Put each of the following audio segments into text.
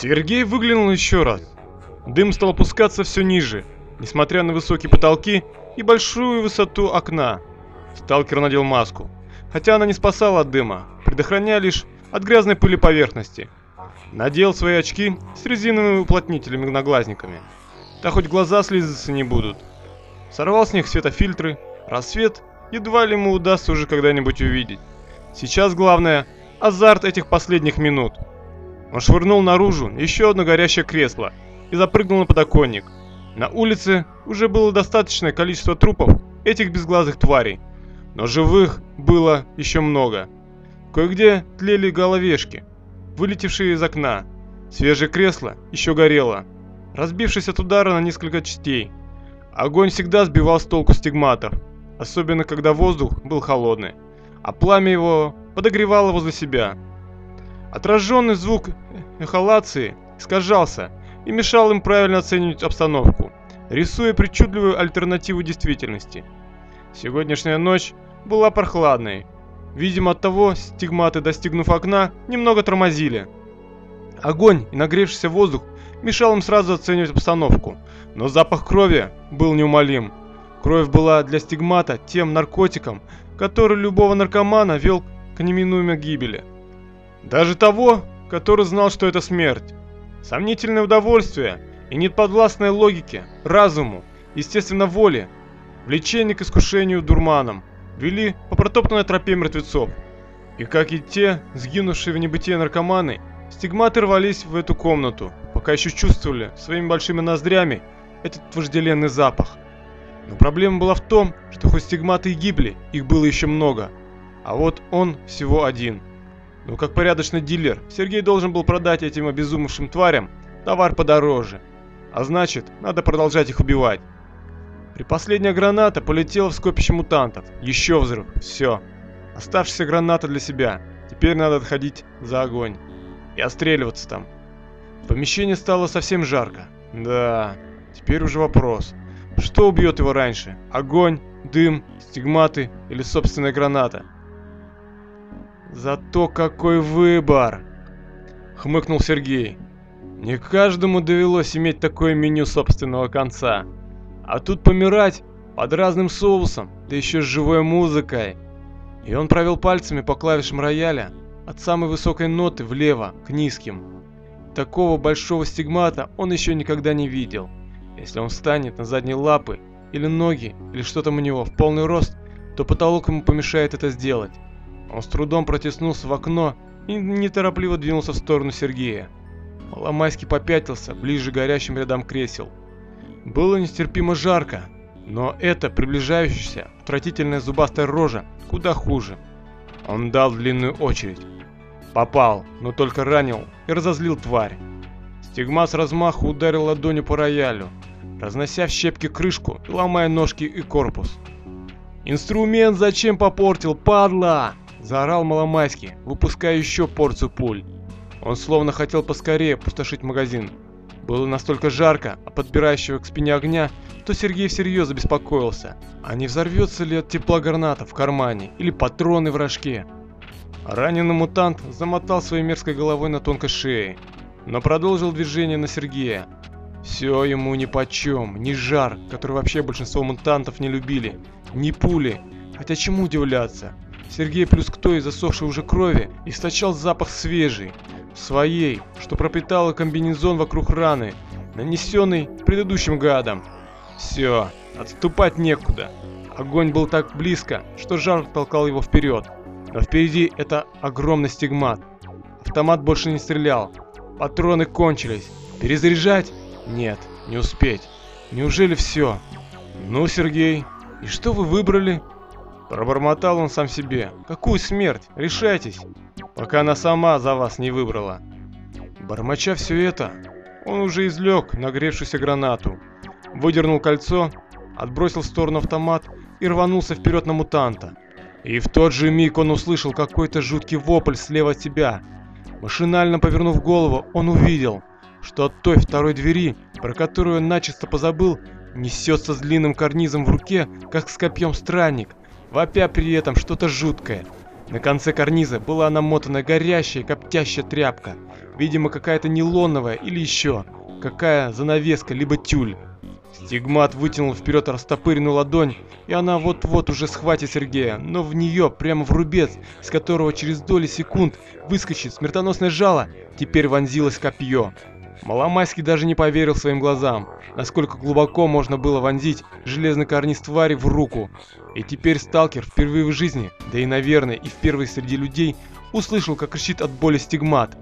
Сергей выглянул еще раз. Дым стал опускаться все ниже, несмотря на высокие потолки и большую высоту окна. Сталкер надел маску, хотя она не спасала от дыма, предохраняя лишь от грязной пыли поверхности. Надел свои очки с резиновыми уплотнителями-наглазниками. Да хоть глаза слизаться не будут. Сорвал с них светофильтры, рассвет едва ли ему удастся уже когда-нибудь увидеть. Сейчас главное – азарт этих последних минут. Он швырнул наружу еще одно горящее кресло и запрыгнул на подоконник. На улице уже было достаточное количество трупов этих безглазых тварей, но живых было еще много. Кое-где тлели головешки, вылетевшие из окна. Свежее кресло еще горело, разбившись от удара на несколько частей. Огонь всегда сбивал с толку стигматов, особенно когда воздух был холодный, а пламя его подогревало возле себя. Отраженный звук эхолации искажался и мешал им правильно оценивать обстановку, рисуя причудливую альтернативу действительности. Сегодняшняя ночь была прохладной. Видимо от того, стигматы, достигнув окна, немного тормозили. Огонь и нагревшийся воздух мешал им сразу оценивать обстановку, но запах крови был неумолим. Кровь была для стигмата тем наркотиком, который любого наркомана вел к неминуемой гибели. Даже того, который знал, что это смерть. Сомнительное удовольствие и неподвластной логике, разуму, естественно воле, влечение к искушению дурманом, вели по протоптанной тропе мертвецов. И как и те, сгинувшие в небытие наркоманы, стигматы рвались в эту комнату, пока еще чувствовали своими большими ноздрями этот вожделенный запах. Но проблема была в том, что хоть стигматы и гибли, их было еще много, а вот он всего один. Но как порядочный дилер, Сергей должен был продать этим обезумевшим тварям товар подороже, а значит, надо продолжать их убивать. При последняя граната полетела в скопище мутантов. Еще взрыв. Все. Оставшаяся граната для себя. Теперь надо отходить за огонь. И отстреливаться там. В помещении стало совсем жарко. Да, теперь уже вопрос. Что убьет его раньше? Огонь, дым, стигматы или собственная граната? Зато какой выбор! Хмыкнул Сергей. Не каждому довелось иметь такое меню собственного конца. А тут помирать под разным соусом, да еще с живой музыкой. И он провел пальцами по клавишам рояля от самой высокой ноты влево к низким. Такого большого стигмата он еще никогда не видел. Если он встанет на задние лапы или ноги, или что там у него в полный рост, то потолок ему помешает это сделать. Он с трудом протиснулся в окно и неторопливо двинулся в сторону Сергея. Ломайский попятился ближе к горящим рядам кресел. Было нестерпимо жарко, но эта приближающаяся отвратительная зубастая рожа куда хуже. Он дал длинную очередь. Попал, но только ранил и разозлил тварь. Стигма с размаху ударил ладонью по роялю, разнося в щепки крышку и ломая ножки и корпус. «Инструмент зачем попортил, падла?» – заорал Маломайский, выпуская еще порцию пуль. Он словно хотел поскорее пустошить магазин. Было настолько жарко, а подбирающего к спине огня, что Сергей всерьез забеспокоился, а не взорвется ли от тепла граната в кармане или патроны в рожке. Раненый мутант замотал своей мерзкой головой на тонкой шее, но продолжил движение на Сергея. Все ему нипочем, ни жар, который вообще большинство мутантов не любили, ни пули. Хотя чему удивляться? Сергей плюс кто из засохшей уже крови источал запах свежий, своей, что пропитала комбинезон вокруг раны, нанесенный предыдущим гадом. Все, отступать некуда. Огонь был так близко, что жар толкал его вперед. Но впереди это огромный стигмат. Автомат больше не стрелял. Патроны кончились. Перезаряжать? Нет, не успеть. Неужели все? Ну, Сергей, и что вы выбрали? Пробормотал он сам себе. Какую смерть? Решайтесь пока она сама за вас не выбрала. Бормоча все это, он уже излег нагревшуюся гранату, выдернул кольцо, отбросил в сторону автомат и рванулся вперед на мутанта. И в тот же миг он услышал какой-то жуткий вопль слева от себя. Машинально повернув голову, он увидел, что от той второй двери, про которую он начисто позабыл, несется с длинным карнизом в руке, как с копьем странник, вопя при этом что-то жуткое – На конце карниза была намотана горящая, коптящая тряпка. Видимо, какая-то нейлоновая или еще какая занавеска, либо тюль. Стигмат вытянул вперед растопыренную ладонь, и она вот-вот уже схватит Сергея, но в нее, прямо в рубец, с которого через доли секунд выскочит смертоносное жало, теперь вонзилось копье. Маломайский даже не поверил своим глазам, насколько глубоко можно было вонзить железный карниз твари в руку. И теперь сталкер впервые в жизни, да и наверное и впервые среди людей, услышал, как кричит от боли стигмат.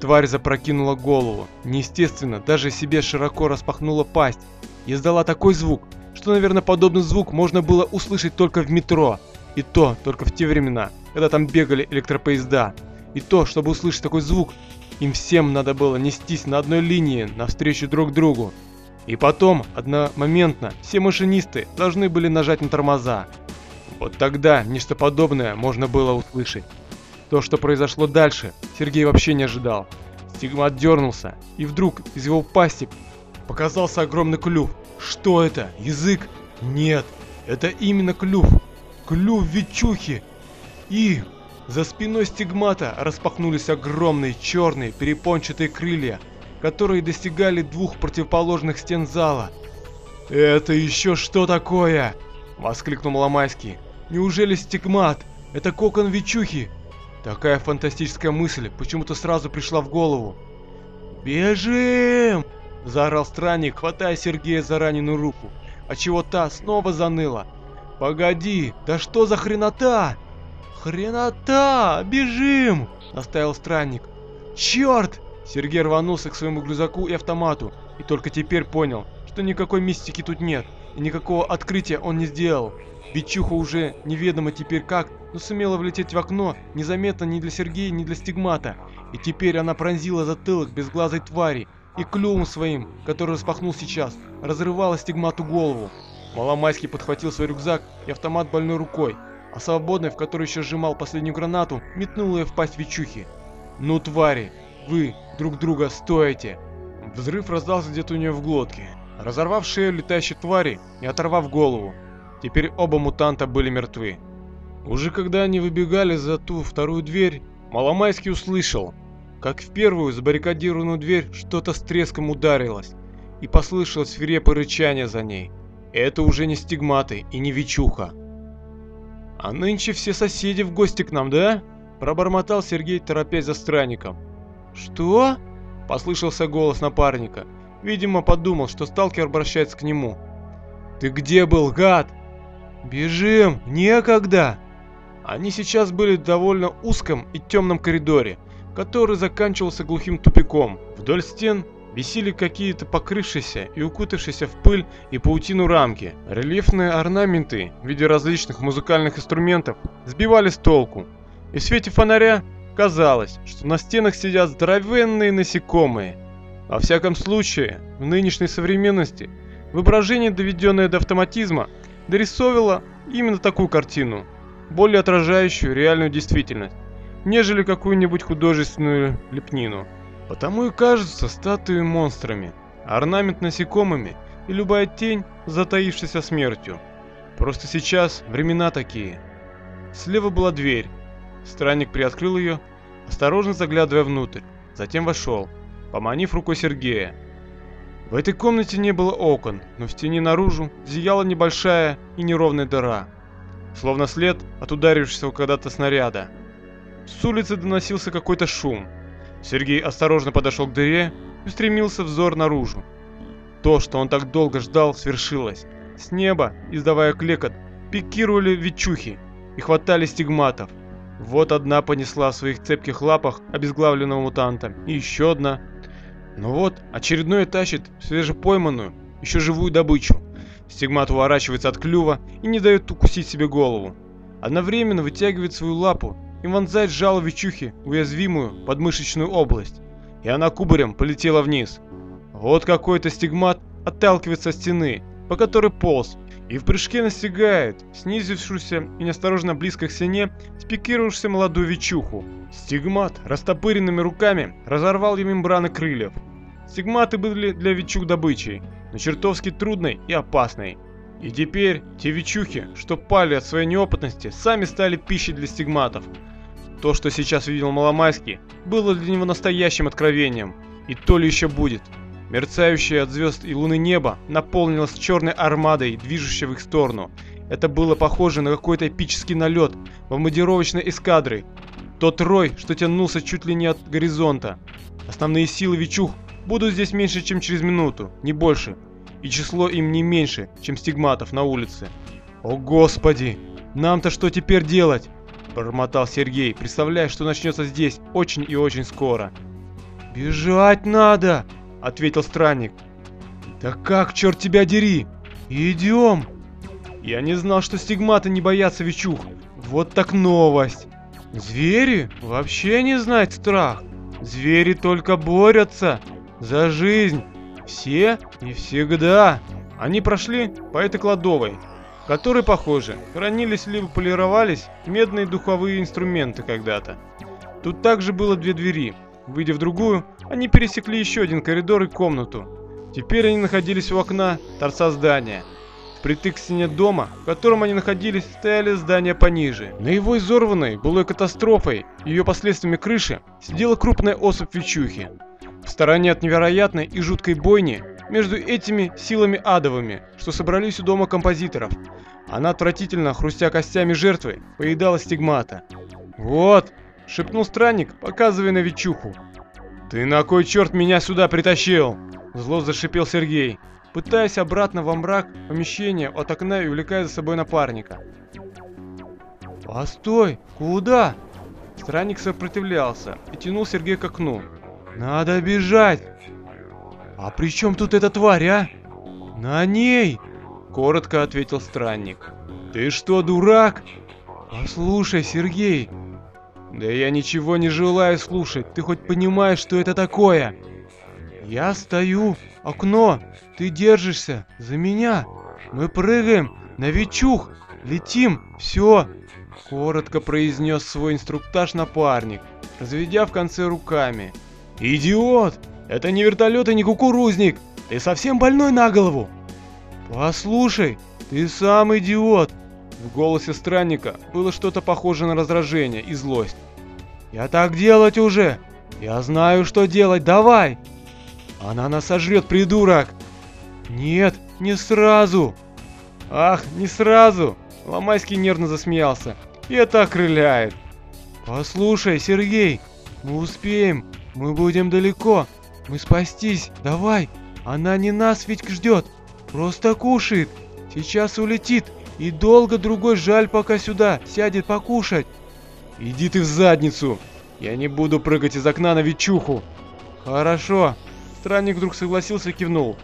Тварь запрокинула голову, неестественно, даже себе широко распахнула пасть, и издала такой звук, что, наверное, подобный звук можно было услышать только в метро. И то только в те времена, когда там бегали электропоезда. И то, чтобы услышать такой звук, им всем надо было нестись на одной линии навстречу друг другу. И потом, одномоментно, все машинисты должны были нажать на тормоза. Вот тогда нечто подобное можно было услышать. То, что произошло дальше, Сергей вообще не ожидал. Стигмат дернулся, и вдруг из его пасти Показался огромный клюв. Что это? Язык? Нет, это именно клюв. Клюв Вичухи. И за спиной стигмата распахнулись огромные черные перепончатые крылья, которые достигали двух противоположных стен зала. «Это еще что такое?» – воскликнул Ломайский. «Неужели стигмат? Это кокон Вичухи?» Такая фантастическая мысль почему-то сразу пришла в голову. «Бежим!» Заорал странник, хватая Сергея за раненую руку, отчего та снова заныла. «Погоди, да что за хренота?» «Хренота! Бежим!» – наставил странник. «Черт!» Сергей рванулся к своему глюзаку и автомату, и только теперь понял, что никакой мистики тут нет, и никакого открытия он не сделал. Бичуха уже неведомо теперь как, но сумела влететь в окно, незаметно ни для Сергея, ни для стигмата, и теперь она пронзила затылок безглазой твари, и клювом своим, который распахнул сейчас, разрывала стигмату голову. Маломайский подхватил свой рюкзак и автомат больной рукой, а свободной, в которой еще сжимал последнюю гранату, метнул ее в пасть Вичухи. «Ну, твари, вы друг друга стоите!» Взрыв раздался где-то у нее в глотке, разорвав шею летающей твари и оторвав голову. Теперь оба мутанта были мертвы. Уже когда они выбегали за ту вторую дверь, Маломайский услышал, как в первую забаррикадированную дверь что-то с треском ударилось, и послышалось свирепое рычание за ней. Это уже не стигматы и не вечуха. «А нынче все соседи в гости к нам, да?» – пробормотал Сергей, торопясь за странником. «Что?» – послышался голос напарника. Видимо, подумал, что сталкер обращается к нему. «Ты где был, гад?» «Бежим! Некогда!» Они сейчас были в довольно узком и темном коридоре, который заканчивался глухим тупиком. Вдоль стен висели какие-то покрывшиеся и укутавшиеся в пыль и паутину рамки. Рельефные орнаменты в виде различных музыкальных инструментов сбивали с толку. И в свете фонаря казалось, что на стенах сидят здоровенные насекомые. Во всяком случае, в нынешней современности воображение, доведенное до автоматизма, дорисовывало именно такую картину, более отражающую реальную действительность нежели какую-нибудь художественную лепнину. Потому и кажутся статуи монстрами, орнамент насекомыми и любая тень, затаившаяся смертью. Просто сейчас времена такие. Слева была дверь. Странник приоткрыл ее, осторожно заглядывая внутрь, затем вошел, поманив рукой Сергея. В этой комнате не было окон, но в стене наружу зияла небольшая и неровная дыра, словно след от ударившегося когда-то снаряда. С улицы доносился какой-то шум. Сергей осторожно подошел к дыре и устремился взор наружу. То, что он так долго ждал, свершилось. С неба, издавая клекот, пикировали ветчухи и хватали стигматов. Вот одна понесла в своих цепких лапах обезглавленного мутанта, и еще одна. Но вот очередное тащит свежепойманную, еще живую добычу. Стигмат уворачивается от клюва и не дает укусить себе голову. Одновременно вытягивает свою лапу и вонзает жало Вичухи уязвимую подмышечную область, и она кубарем полетела вниз. Вот какой-то стигмат отталкивается от стены, по которой полз, и в прыжке настигает снизившуюся и неосторожно близко к стене спикировавшуюся молодую Вичуху. Стигмат растопыренными руками разорвал ей мембраны крыльев. Стигматы были для Вичух добычей, но чертовски трудной и опасной. И теперь те вечухи, что пали от своей неопытности, сами стали пищей для стигматов. То, что сейчас видел Маломайский, было для него настоящим откровением. И то ли еще будет. Мерцающее от звезд и луны небо наполнилось черной армадой, движущей в их сторону. Это было похоже на какой-то эпический налет бомбардировочной эскадры. Тот рой, что тянулся чуть ли не от горизонта. Основные силы Вичух будут здесь меньше, чем через минуту, не больше. И число им не меньше, чем стигматов на улице. «О господи! Нам-то что теперь делать?» Бормотал Сергей, представляя, что начнется здесь очень и очень скоро. «Бежать надо!» — ответил странник. «Да как, черт тебя дери! Идем!» Я не знал, что стигматы не боятся вечух. Вот так новость. Звери вообще не знают страх. Звери только борются за жизнь. Все и всегда. Они прошли по этой кладовой, в которой, похоже, хранились либо полировались медные духовые инструменты когда-то. Тут также было две двери. Выйдя в другую, они пересекли еще один коридор и комнату. Теперь они находились у окна торца здания. Впритык к стене дома, в котором они находились, стояли здания пониже. На его изорванной, былой катастрофой ее последствиями крыши сидела крупная особь Вичухи. В стороне от невероятной и жуткой бойни между этими силами адовыми, что собрались у дома композиторов, она отвратительно, хрустя костями жертвы, поедала стигмата. «Вот!» — шепнул странник, показывая на Вичуху. «Ты на кой черт меня сюда притащил?» Зло зашипел Сергей пытаясь обратно во мрак помещения от окна и увлекая за собой напарника. «Постой! Куда?» Странник сопротивлялся и тянул Сергея к окну. «Надо бежать!» «А при чем тут эта тварь, а?» «На ней!» Коротко ответил странник. «Ты что, дурак?» «Послушай, Сергей!» «Да я ничего не желаю слушать, ты хоть понимаешь, что это такое?» «Я стою, окно, ты держишься за меня. Мы прыгаем на Вичух, летим, все!» Коротко произнес свой инструктаж напарник, разведя в конце руками. «Идиот! Это не вертолет и не кукурузник! Ты совсем больной на голову!» «Послушай, ты сам идиот!» В голосе странника было что-то похожее на раздражение и злость. «Я так делать уже! Я знаю, что делать, давай!» Она нас сожрет, придурок! Нет, не сразу! Ах, не сразу! Ломайский нервно засмеялся. И это окрыляет. Послушай, Сергей, мы успеем, мы будем далеко. Мы спастись, давай. Она не нас ведь ждет, просто кушает. Сейчас улетит, и долго другой жаль пока сюда сядет покушать. Иди ты в задницу. Я не буду прыгать из окна на вечуху. Хорошо, Странник вдруг согласился и кивнул.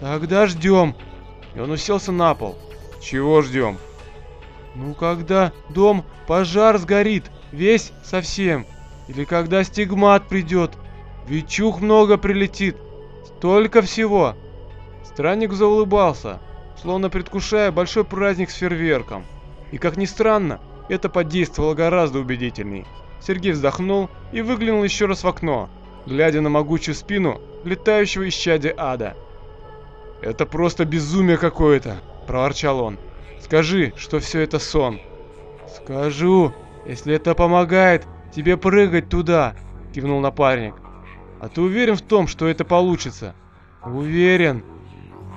«Тогда ждем». И он уселся на пол. «Чего ждем?» «Ну, когда дом пожар сгорит, весь совсем. Или когда стигмат придет. Ведь чух много прилетит. Столько всего». Странник заулыбался, словно предвкушая большой праздник с фейерверком. И как ни странно, это подействовало гораздо убедительней. Сергей вздохнул и выглянул еще раз в окно, глядя на могучую спину летающего исчадия ада. «Это просто безумие какое-то!» – проворчал он. «Скажи, что все это сон!» «Скажу, если это помогает тебе прыгать туда!» – кивнул напарник. «А ты уверен в том, что это получится?» «Уверен!»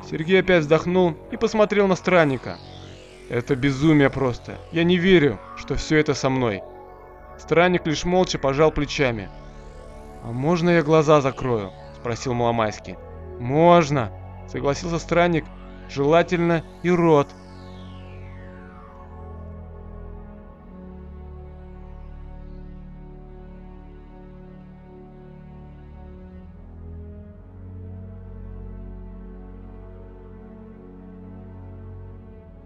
Сергей опять вздохнул и посмотрел на странника. «Это безумие просто. Я не верю, что все это со мной». Странник лишь молча пожал плечами. «А можно я глаза закрою?» спросил Маломайский. «Можно!» — согласился странник. «Желательно и рот».